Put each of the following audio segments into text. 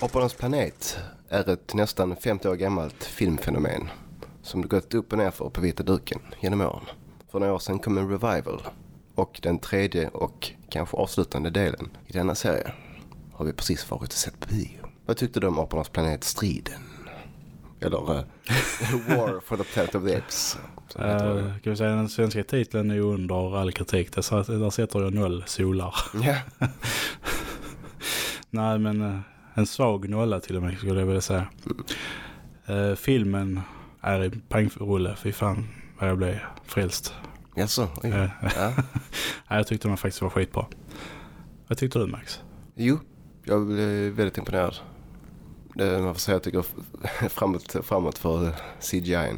Apornas planet är ett nästan 50 år gammalt filmfenomen som gått upp och ner för på vita duken genom åren. För några år sedan kom en revival och den tredje och kanske avslutande delen i denna serie har vi precis varit och sett på bio. Vad tyckte du om Apornas planet Striden? Eller uh, War for the Planet of the Apes. Uh, kan vi säga den svenska titeln är under all kritik. Där, sätter jag noll solar. Ja, Nej men eh, en svag nolla till och med skulle jag vilja säga. Eh, filmen är i pangrulle. Fy fan vad jag blev frälst. jaså? Oj. Eh, Ja. jag tyckte den faktiskt var skitbra. Vad tyckte du Max? Jo, jag blev väldigt imponerad. Det, man får säga att jag går framåt, framåt för CGI.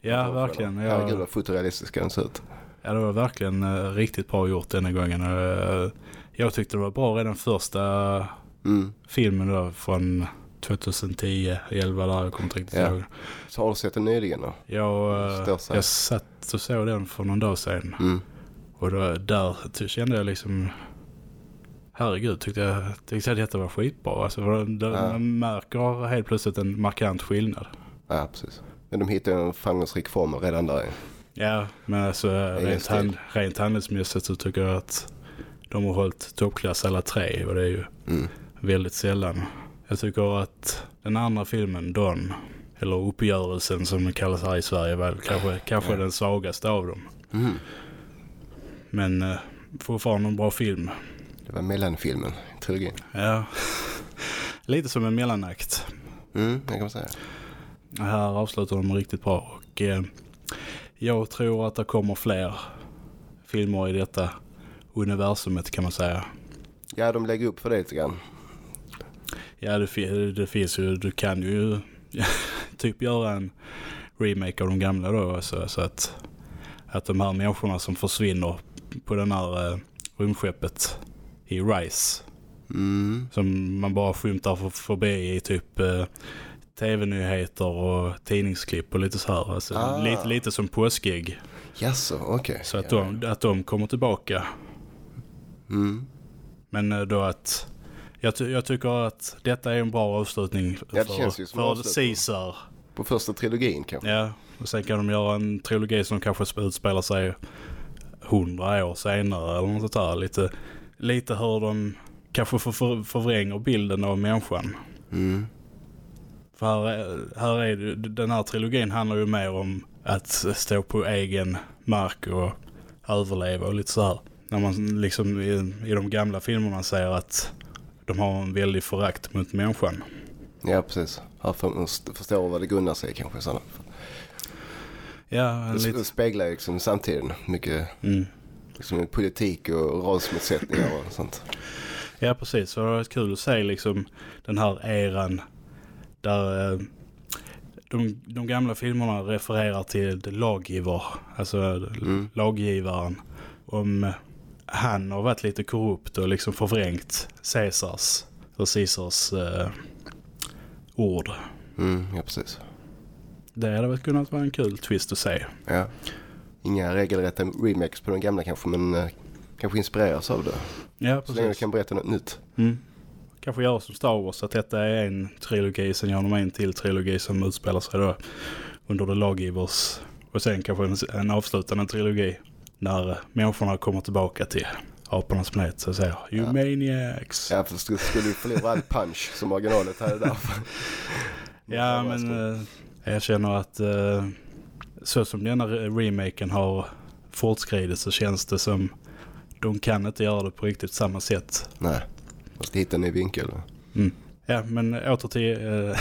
Ja, verkligen. Herregud Jag, vad fotorealistiska den ser ut. ja, det var verkligen eh, riktigt bra gjort denna gången. Eh, jag tyckte det var bra redan första Mm. filmen då från 2010, 11 där. Jag kommer inte riktigt Ja. ihåg. Så har du sett den nyligen då? Jag, eh, jag satt och såg den för någon dag sedan. Mm. Och då, där kände jag liksom... Herregud, tyckte jag, tyckte jag att detta var skitbra. Alltså, det, Ja. Man märker helt plötsligt en markant skillnad. Ja, precis. Men de hittade en framgångsrik formel redan där. Ja, men alltså rent, hand, rent handelsmässigt så tycker jag att de har hållit toppklass alla tre. Och det är ju Mm. Väldigt sällan. Jag tycker att den andra filmen, Don, eller Uppgörelsen som den kallas här i Sverige, väl kanske, kanske den svagaste av dem. Mm. Men eh, fortfarande en bra film. Det var mellanfilmen, trilogin. Ja, lite som en mellanakt. Mm, det kan man säga. Här avslutar de riktigt bra och eh, jag tror att det kommer fler filmer i detta universumet kan man säga. Ja, de lägger upp för det lite grann. Ja, det, det finns ju, du kan ju typ göra en remake av de gamla då. Så, så att, att de här människorna som försvinner på den här eh, rymdskeppet i Rise Mm. som man bara skymtar för, förbi i typ eh, tv-nyheter och tidningsklipp och lite så här. Alltså, Ah. lite, lite som påskägg. Jaså, okej. Så att, ja. de, att de kommer tillbaka. Mm. Men eh, då att jag, ty jag tycker att detta är en bra avslutning det för, känns ju som för avslutning. Caesar. På första trilogin kanske. Ja, och sen kan de göra en trilogi som kanske sp- utspelar sig hundra år senare eller något sånt där. Lite, lite hur de kanske för, för, förvränger bilden av människan. Mm. För här, är- här är det, den här trilogin handlar ju mer om att stå på egen mark och överleva och lite så här. När man liksom i, i de gamla filmerna säger att de har en väldig förakt mot människan. Ja, precis. Här får man st- förstå vad det grundar sig kanske. Sådana. Ja, Det lite, sp- speglar ju liksom samtiden mycket mm. liksom, politik och rasmotsättningar och sånt. Ja, precis. Så det var kul att se liksom den här eran där eh, de, de gamla filmerna refererar till the lawgiver, alltså Mm. laggivaren. Om eh, han har varit lite korrupt och liksom förvrängt Caesars och Caesars eh, ord. Mm, ja, precis. Det hade väl kunnat vara en kul twist att se. Ja. Inga regelrätta remakes på de gamla kanske, men eh, kanske inspireras av det. Ja, Så länge du precis. kan berätta något nytt. Mm. Kanske göra som Star Wars, att detta är en trilogi, sen gör de en till trilogi som utspelar sig då under The Lawgivers. Och sen kanske en, en avslutande trilogi när människorna kommer tillbaka till apornas planet så säger You Ja. maniacs. Ja, Ja, för skulle, skulle du förlora all punch som originalet hade där. men eh, jag känner att eh, så som denna re- remaken har fortskridit så känns det som de kan inte göra det på riktigt samma sätt. Nej, måste hitta en ny vinkel. Ja, men åter till eh,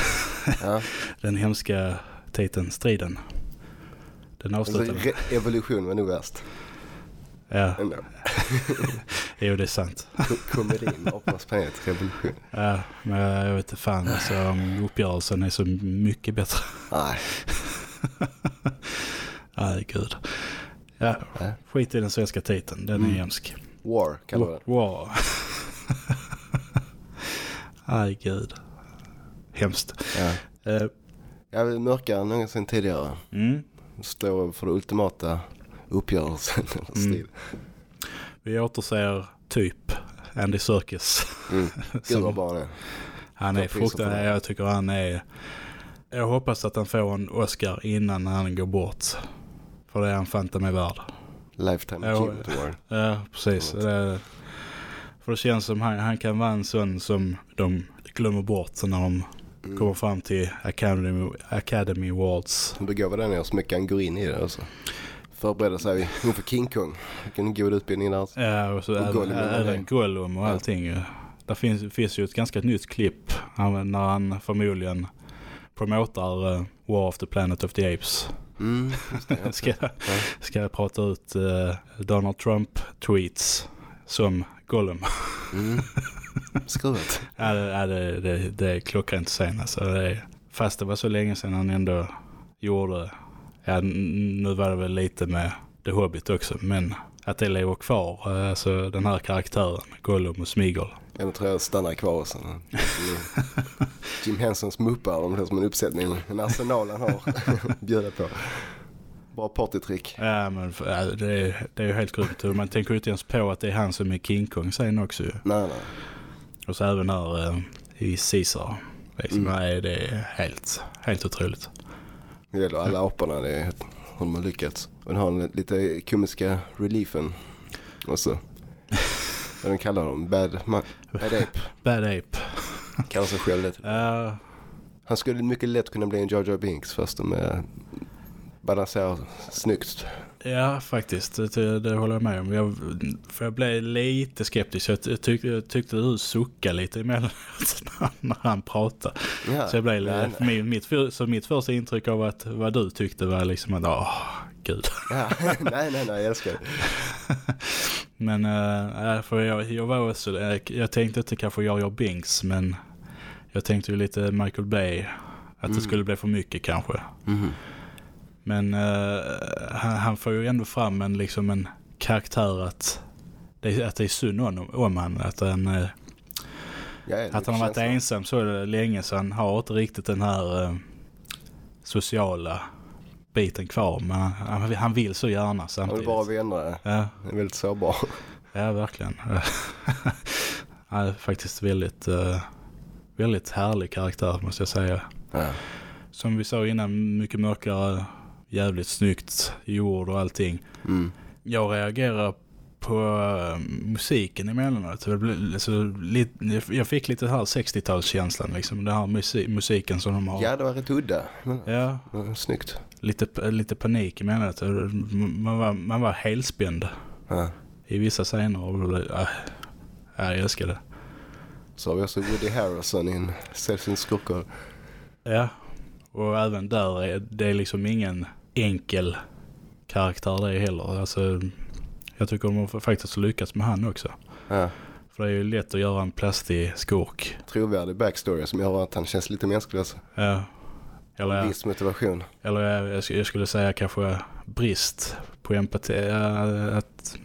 Ja. den hemska titeln Striden. Den Alltså, avslutade. re- evolution var nog värst. Ja, Ändå. jo det är sant. Ko- Komedin, Apornas planet, revolution. Ja, men jag vet inte fan alltså, uppgörelsen är så mycket bättre. Nej, Nej, gud. Ja, Nej. skit i den svenska titeln. Den är Mm. hemsk. War kallar vi det. Wow. Nej, gud. Hemskt. Ja. Eh, Jag vill mörkare än någonsin tidigare. mm. Står för det ultimata uppgörelsen. Mm. Vi återser typ Andy Serkis. Mm. Gud bra det. Han är fruktansvärd. det. Jag tycker han är... Jag hoppas att han får en Oscar innan han går bort. För det är han fan inte med värd. Lifetime Achievement Award. Ja, precis. Det, för det känns som han, han kan vara en sån som de glömmer bort när de Mm. kommer fram till Academy, Academy Awards. Han begåvad den är så mycket han går in i det alltså. Förbereder sig inför King Kong. Vilken god utbildning där. Ja, och så Och även, Gollum även och Ja. allting. ju. Där finns, finns ju ett ganska nytt klipp han, när han förmodligen promotar uh, War of the Planet of the Apes. Mm, det. ja. ska, ska jag prata ut eh, Donald Trump-tweets som Gollum. Mm. Skruvat. ja, det, ja, det, det, det är klockrent sen. Alltså, det fast det var så länge sedan han ändå gjorde, ja, nu var det väl lite med The Hobbit också, men att det lever kvar, eh, alltså den här karaktären, Gollum och Smigol. Jag tror jag stannar kvar sen. Jim Hensons muppar, de blir som en uppsättning. En arsenal han har bjuda på. Bra partytrick. Ja, men det, är, det är ju helt grymt. Man tänker ju inte ens på att det är han som är King Kong sen också. Nej, nej. Och så även här eh, i Caesar. Liksom, Mm. nej, det är helt, helt otroligt. Det gäller alla aporna. Det är de har lyckats. Och den har den lite komiska reliefen. Och så. Vad de kallar dem? Bad, bad Ape. Bad Ape. Kallar sig själv det. Ja, Han skulle mycket lätt kunna bli en Jar Jar Binks fast de är balanserar snyggt. ja, faktiskt. Det, det håller jag med om. Jag, för jag blev lite skeptisk. Jag, jag, tyckte, jag tyckte du suckade lite emellanåt när, han pratade. Ja. Så, jag blev, nej, nej. Mitt, så mitt första intryck av att vad du tyckte var liksom att, åh, gud. Ja. nej, nej, nej, jag älskar det. Men äh, för jag, jag var också, jag, jag tänkte inte kanske Jar Jar Binks, men jag tänkte ju lite Michael Bay. Att Mm. det skulle bli för mycket kanske. Mhm. Men eh, han, han får ju ändå fram en, liksom en karaktär att det, att det är synd om, om han. Att han, eh, Ja, att han har varit ensam så länge så han har inte riktigt den här eh, sociala biten kvar. Men han, han vill så gärna Han vill samtidigt. bara vänner. Ja, Det är väldigt sårbar. ja, verkligen. han är faktiskt väldigt, väldigt härlig karaktär måste jag säga. Ja. Som vi sa innan, mycket mörkare, jävligt snyggt gjord och allting. Mm. Jag reagerar på eh, musiken emellanåt. Alltså, jag fick lite här 60-talskänslan, liksom. Den här musi musiken som de har. ja, det var rätt udda. Ja, ja, snyggt. lite, lite panik emellanåt. Man var, man var helspänd Ja. i vissa scener. Och, äh, jag älskar det. Så har vi också Woody Harrelson i en Sällsynt skurkar. Ja, och även där är det är liksom ingen enkel karaktär det heller. Alltså, jag tycker de har faktiskt lyckats med han också. Ja. För det är ju lätt att göra en plastig skurk. Trovärdig backstory som gör att han känns lite mänsklig också. Ja. Eller, Viss motivation. eller jag, jag sk- jag skulle säga kanske brist på empati. Att,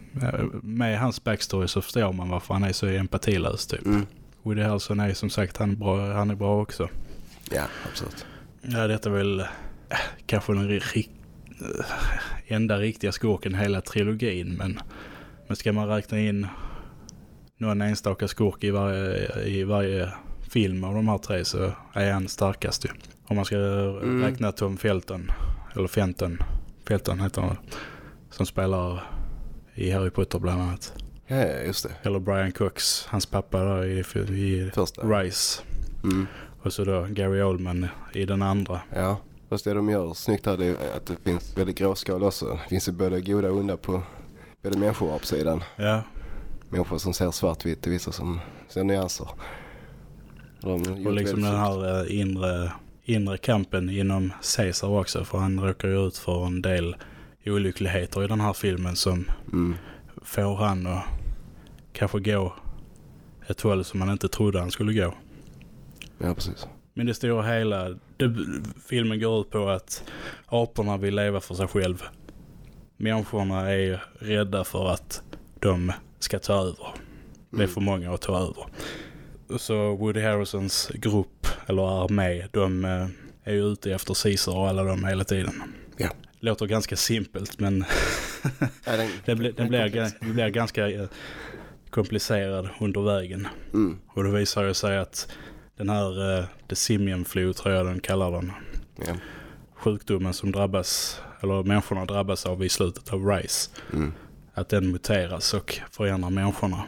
med hans backstory så förstår man varför han är så empatilös typ. Mm. Woody Harrelson är som sagt han är bra, han är bra också. Ja, absolut. Ja, detta är väl äh, kanske den ri- äh, enda riktiga skurken i hela trilogin. Men, men ska man räkna in någon enstaka skurk i varje, i varje film av de här tre så är han starkast ju. Om man ska Mm. räkna Tom Felton, eller Fenton, Felton heter han som spelar i Harry Potter bland annat. Ja, just det. Eller Brian Cox, hans pappa där i, i. Rise. Mm. Och så då Gary Oldman i den andra. Ja, fast det de gör snyggt här det är att det finns väldigt gråskal också. Det finns ju både goda och onda på både människor och sidan. Ja, Människor som ser svartvitt och vissa som ser nyanser. De Och liksom den här eh, inre, inre kampen inom Caesar också. För han råkar ju ut för en del olyckligheter i den här filmen som Mm. får han att kanske gå ett håll som man inte trodde han skulle gå. Ja, precis. Men det stora hela, det, filmen går ut på att aporna vill leva för sig själv. Människorna är rädda för att de ska ta över. Det är Mm. för många att ta över. Så Woody Harrisons grupp, eller armé, de eh, är ju ute efter Caesar och alla dem hela tiden. Ja. Låter ganska simpelt men den, det, blir- det, blir, det blir ganska eh, komplicerad under vägen. Mm. Och det visar ju sig att den här Simian Flu tror jag den kallar den. Ja. Sjukdomen som drabbas, eller människorna drabbas av i slutet av Rise. Mm. Att den muteras och förändrar människorna.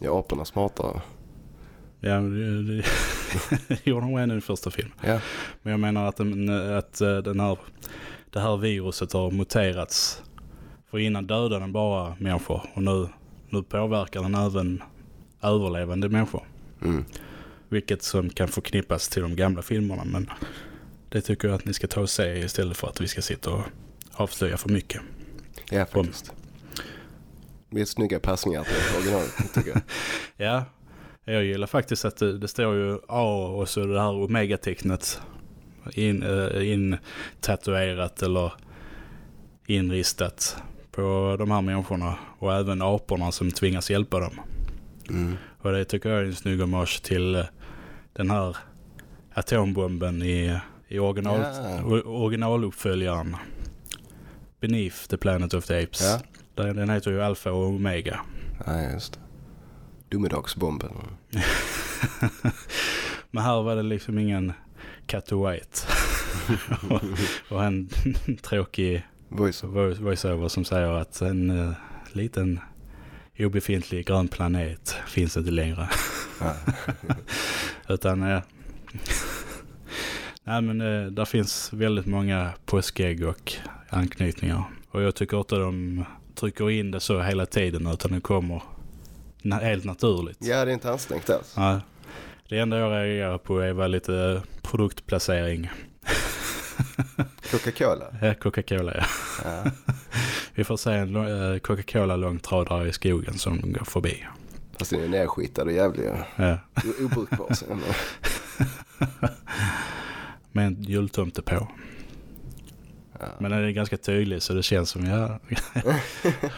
Ja, aporna smartare. Ja, det, gjorde de redan i den första filmen. Ja. Men jag menar att, den, att eh, den här, det här viruset har muterats. För innan dödade den bara människor. Och nu, nu påverkar den även överlevande människor. Mm. Vilket som kan förknippas till de gamla filmerna. Men det tycker jag att ni ska ta och se istället för att vi ska sitta och avslöja för mycket. Ja, faktiskt. Det är snygga passningar till originalet, tycker jag. Ja, jag gillar faktiskt att det, det står ju A och så det här Omega-tecknet in, äh, in tatuerat eller inristat på de här människorna och även aporna som tvingas hjälpa dem. Mm. Och det tycker jag är en snygg hommage till eh, den här atombomben i, i original, o- originaluppföljaren Beneath the Planet of the Apes. Ja. Den, den heter ju Alpha och Omega. Ja, just det. Domedagsbomben. Men här var det liksom ingen Cat White. och, och en tråkig Voice voice- voiceover som säger att en uh, liten obefintlig grön planet finns inte längre. Ja. Utan uh, nej men uh, där finns väldigt många påskägg och anknytningar. Och jag tycker inte de trycker in det så hela tiden utan det kommer na- helt naturligt. ja, det är inte ansträngt alls. Ja, det enda jag reagerar på är väl lite produktplacering. Coca-Cola. Ja, Coca-Cola, ja. Ja. Vi får se en eh, Coca-Cola-långtradare i skogen som går förbi. Fast den är nerskitad och jävlig. Ja. Obrukbar sen. Med en jultomte på. Ja. Men den är ganska tydlig så det känns som jag...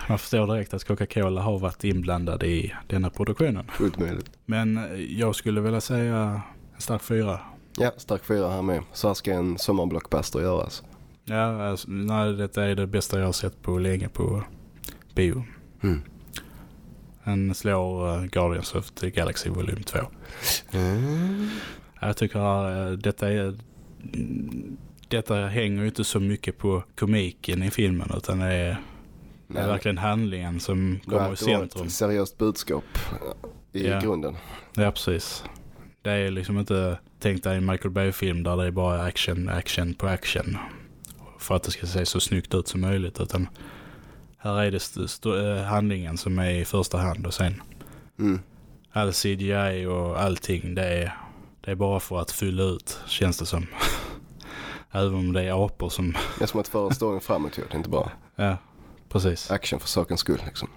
Man förstår direkt att Coca-Cola har varit inblandad i denna produktionen. Fullt möjligt. Men jag skulle vilja säga en stark fyra. Ja, stark fyra här med. Så här ska en sommarblockbuster göras. Ja, alltså, nej, detta är det bästa jag har sett på länge på bio. Mm. Den slår eh, Guardians of the Galaxy volym 2. Mm. Jag tycker uh, detta är... Detta hänger ju inte så mycket på komiken i filmen utan det är, det är verkligen handlingen som kommer i centrum. ett seriöst budskap i Ja. grunden. Ja, precis. Det är liksom inte tänkt dig en Michael Bay-film där det är bara action, action på action. För att det ska se så snyggt ut som möjligt. Utan här är det st- st- eh, handlingen som är i första hand och sen Mm. all CGI och allting det är, det är bara för att fylla ut känns det som. Även om det är apor som, Det är som att föra storyn framåt inte bara ja precis, action för sakens skull liksom.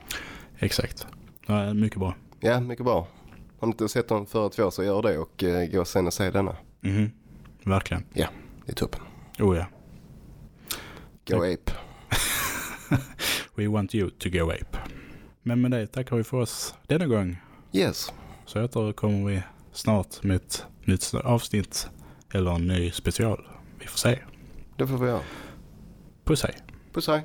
exakt. Ja, mycket bra. Ja, mycket bra. Har ni inte sett de förra två så gör det och eh, gå sen och se denna. Mhm, verkligen. Det är toppen. Oh ja. Go Tack. ape. We want you to go ape. Men med det tackar vi för oss denna gång. Yes. Så återkommer vi snart med ett nytt avsnitt eller en ny special. Vi får se. Det får vi göra. Puss hej. Puss hej.